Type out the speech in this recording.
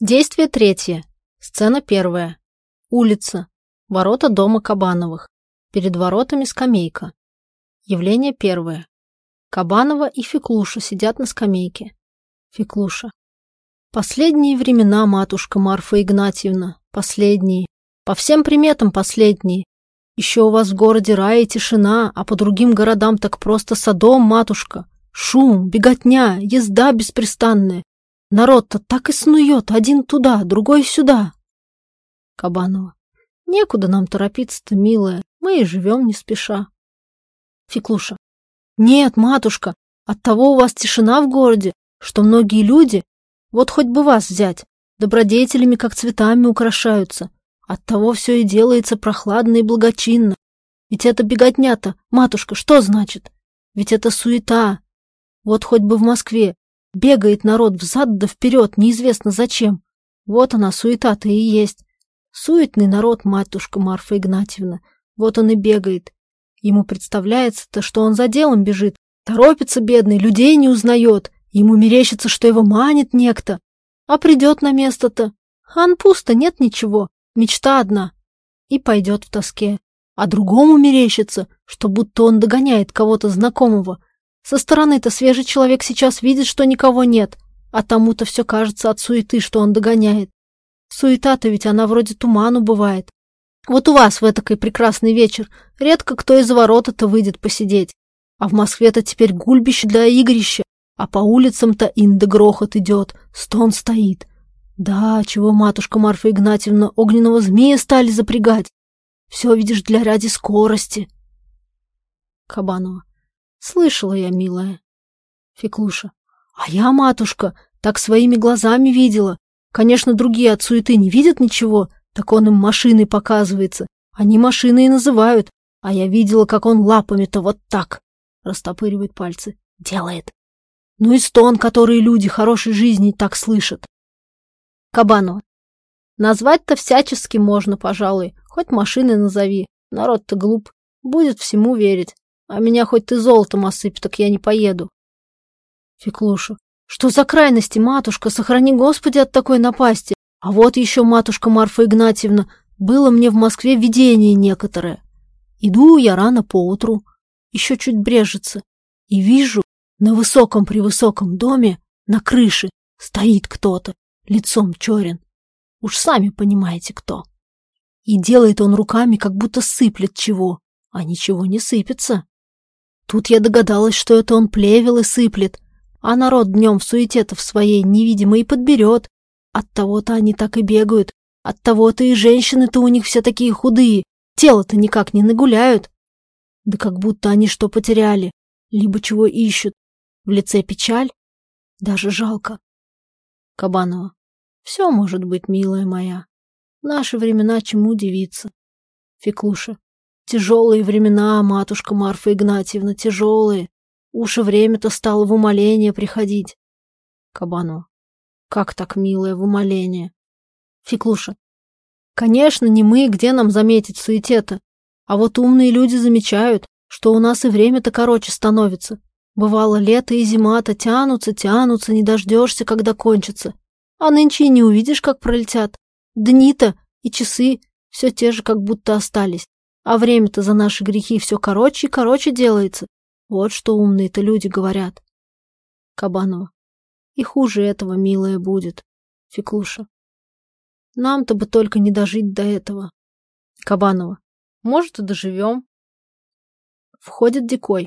Действие третье. Сцена первая. Улица. Ворота дома Кабановых. Перед воротами скамейка. Явление первое. Кабанова и Феклуша сидят на скамейке. Феклуша. Последние времена, матушка Марфа Игнатьевна, последние. По всем приметам последние. Еще у вас в городе рай и тишина, а по другим городам так просто садом, матушка. Шум, беготня, езда беспрестанная. Народ-то так и снует, один туда, другой сюда. Кабанова. Некуда нам торопиться-то, милая, мы и живем не спеша. Феклуша. Нет, матушка, оттого у вас тишина в городе, что многие люди, вот хоть бы вас взять, добродетелями как цветами украшаются, Оттого все и делается прохладно и благочинно. Ведь это беготня-то, матушка, что значит? Ведь это суета. Вот хоть бы в Москве бегает народ взад да вперед, неизвестно зачем. Вот она, суета-то и есть. Суетный народ, матушка Марфа Игнатьевна. Вот он и бегает. Ему представляется-то, что он за делом бежит. Торопится бедный, людей не узнает. Ему мерещится, что его манит некто. А придет на место-то. Ан пусто, нет ничего. Мечта одна. И пойдет в тоске. А другому мерещится, что будто он догоняет кого-то знакомого. Со стороны-то свежий человек сейчас видит, что никого нет, а тому-то все кажется от суеты, что он догоняет. Суета-то ведь она вроде туману бывает. Вот у вас в этакой прекрасный вечер редко кто из ворота-то выйдет посидеть. А в Москве-то теперь гульбище для игрища, а по улицам-то инда грохот идет, стон стоит. Да, чего матушка Марфа Игнатьевна огненного змея стали запрягать? Все, видишь, для ради скорости. Кабанова. Слышала я, милая. Феклуша. А я, матушка, так своими глазами видела. Конечно, другие от суеты не видят ничего, так он им машиной показывается. Они машины и называют. А я видела, как он лапами-то вот так, растопыривает пальцы, делает. Ну и стон, который люди хорошей жизни так слышат. Кабанова. Назвать-то всячески можно, пожалуй. Хоть машины назови. Народ-то глуп. Будет всему верить. А меня хоть ты золотом осыпь, так я не поеду. Феклуша. Что за крайности, матушка? Сохрани Господи от такой напасти. А вот еще, матушка Марфа Игнатьевна, было мне в Москве видение некоторое. Иду я рано поутру, еще чуть брежется, и вижу, на высоком-превысоком доме, на крыше, стоит кто-то лицом черен. Уж сами понимаете, кто. И делает он руками, как будто сыплет чего, а ничего не сыпется. Тут я догадалась, что это он плевел и сыплет, а народ днем в суете-то в своей невидимой и подберет. Оттого-то они так и бегают, оттого-то и женщины-то у них все такие худые, тело-то никак не нагуляют. Да как будто они что потеряли, либо чего ищут. В лице печаль, даже жалко. Кабанова. Все может быть, милая моя. В наши времена чему удивиться? Феклуша. Тяжелые времена, матушка Марфа Игнатьевна, тяжелые. Уж и время-то стало в умоление приходить. Кабанова. Как так, милая, в умоление? Феклуша. Конечно, не мы, где нам заметить суете-то. А вот умные люди замечают, что у нас и время-то короче становится. Бывало, лето и зима-то тянутся, тянутся, не дождешься, когда кончится. А нынче и не увидишь, как пролетят. Дни-то и часы все те же, как будто остались. А время-то за наши грехи все короче и короче делается. Вот что умные-то люди говорят. Кабанова. И хуже этого, милая, будет. Феклуша. Нам-то бы только не дожить до этого. Кабанова. Может, и доживем. Входит Дикой.